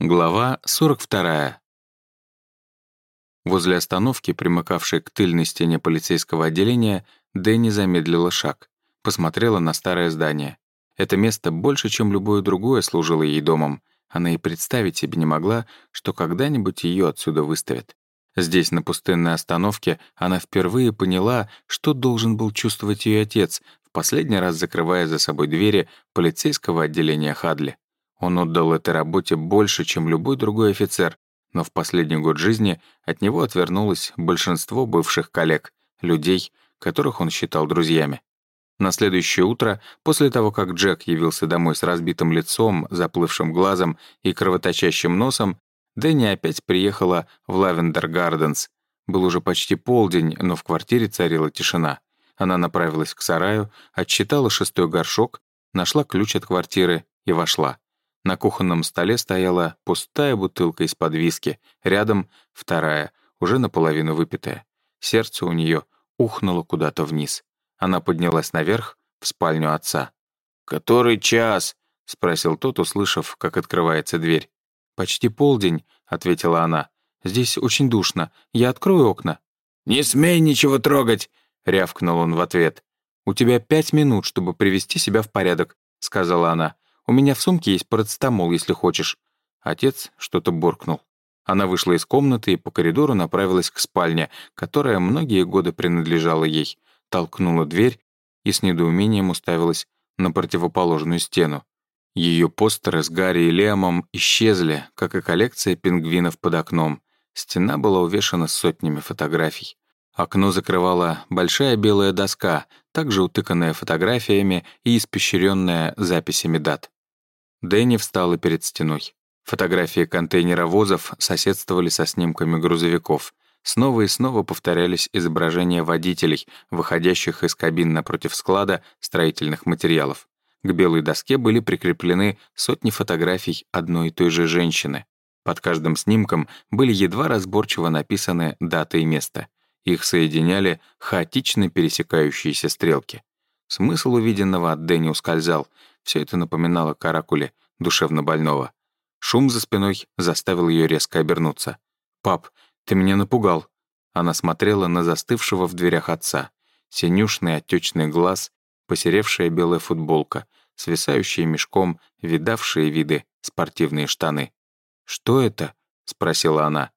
Глава 42. Возле остановки, примыкавшей к тыльной стене полицейского отделения, Дэнни замедлила шаг, посмотрела на старое здание. Это место больше, чем любое другое, служило ей домом. Она и представить себе не могла, что когда-нибудь ее отсюда выставят. Здесь, на пустынной остановке, она впервые поняла, что должен был чувствовать ее отец, в последний раз закрывая за собой двери полицейского отделения Хадли. Он отдал этой работе больше, чем любой другой офицер, но в последний год жизни от него отвернулось большинство бывших коллег, людей, которых он считал друзьями. На следующее утро, после того, как Джек явился домой с разбитым лицом, заплывшим глазом и кровоточащим носом, Дэнни опять приехала в Лавендер Гарденс. Был уже почти полдень, но в квартире царила тишина. Она направилась к сараю, отсчитала шестой горшок, нашла ключ от квартиры и вошла. На кухонном столе стояла пустая бутылка из-под виски, рядом вторая, уже наполовину выпитая. Сердце у нее ухнуло куда-то вниз. Она поднялась наверх, в спальню отца. «Который час?» — спросил тот, услышав, как открывается дверь. «Почти полдень», — ответила она. «Здесь очень душно. Я открою окна». «Не смей ничего трогать!» — рявкнул он в ответ. «У тебя пять минут, чтобы привести себя в порядок», — сказала она. У меня в сумке есть парацетамол, если хочешь». Отец что-то буркнул. Она вышла из комнаты и по коридору направилась к спальне, которая многие годы принадлежала ей, толкнула дверь и с недоумением уставилась на противоположную стену. Ее постеры с Гарри и Лемом исчезли, как и коллекция пингвинов под окном. Стена была увешана сотнями фотографий. Окно закрывала большая белая доска, также утыканная фотографиями и испещренная записями дат. Дэнни встала перед стеной. Фотографии контейнеровозов соседствовали со снимками грузовиков. Снова и снова повторялись изображения водителей, выходящих из кабин напротив склада строительных материалов. К белой доске были прикреплены сотни фотографий одной и той же женщины. Под каждым снимком были едва разборчиво написаны дата и место. Их соединяли хаотично пересекающиеся стрелки. Смысл увиденного от Дэнни ускользал, все это напоминало каракуле душевно больного. Шум за спиной заставил ее резко обернуться. «Пап, ты меня напугал». Она смотрела на застывшего в дверях отца. Синюшный отечный глаз, посеревшая белая футболка, свисающие мешком, видавшие виды спортивные штаны. «Что это?» — спросила она.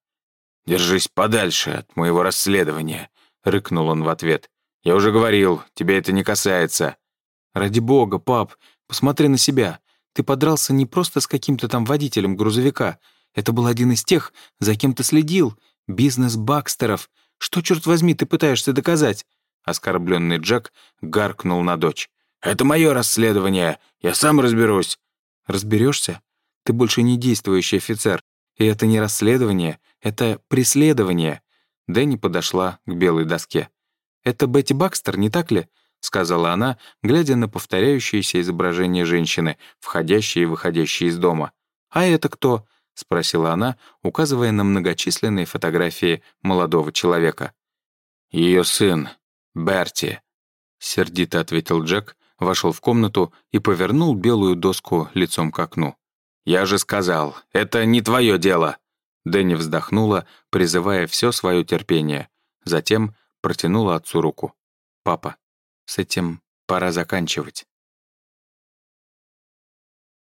«Держись подальше от моего расследования», — рыкнул он в ответ. «Я уже говорил, тебя это не касается». «Ради бога, пап, Посмотри на себя. Ты подрался не просто с каким-то там водителем грузовика. Это был один из тех, за кем ты следил. Бизнес Бакстеров. Что, черт возьми, ты пытаешься доказать?» Оскорбленный Джек гаркнул на дочь. «Это мое расследование. Я сам разберусь». «Разберешься? Ты больше не действующий офицер. И это не расследование, это преследование». Дэнни подошла к белой доске. «Это Бетти Бакстер, не так ли? — сказала она, глядя на повторяющиеся изображения женщины, входящие и выходящие из дома. «А это кто?» — спросила она, указывая на многочисленные фотографии молодого человека. Ее сын, Берти», — сердито ответил Джек, вошел в комнату и повернул белую доску лицом к окну. «Я же сказал, это не твое дело!» Дэнни вздохнула, призывая все свое терпение. Затем протянула отцу руку. «Папа, с этим пора заканчивать.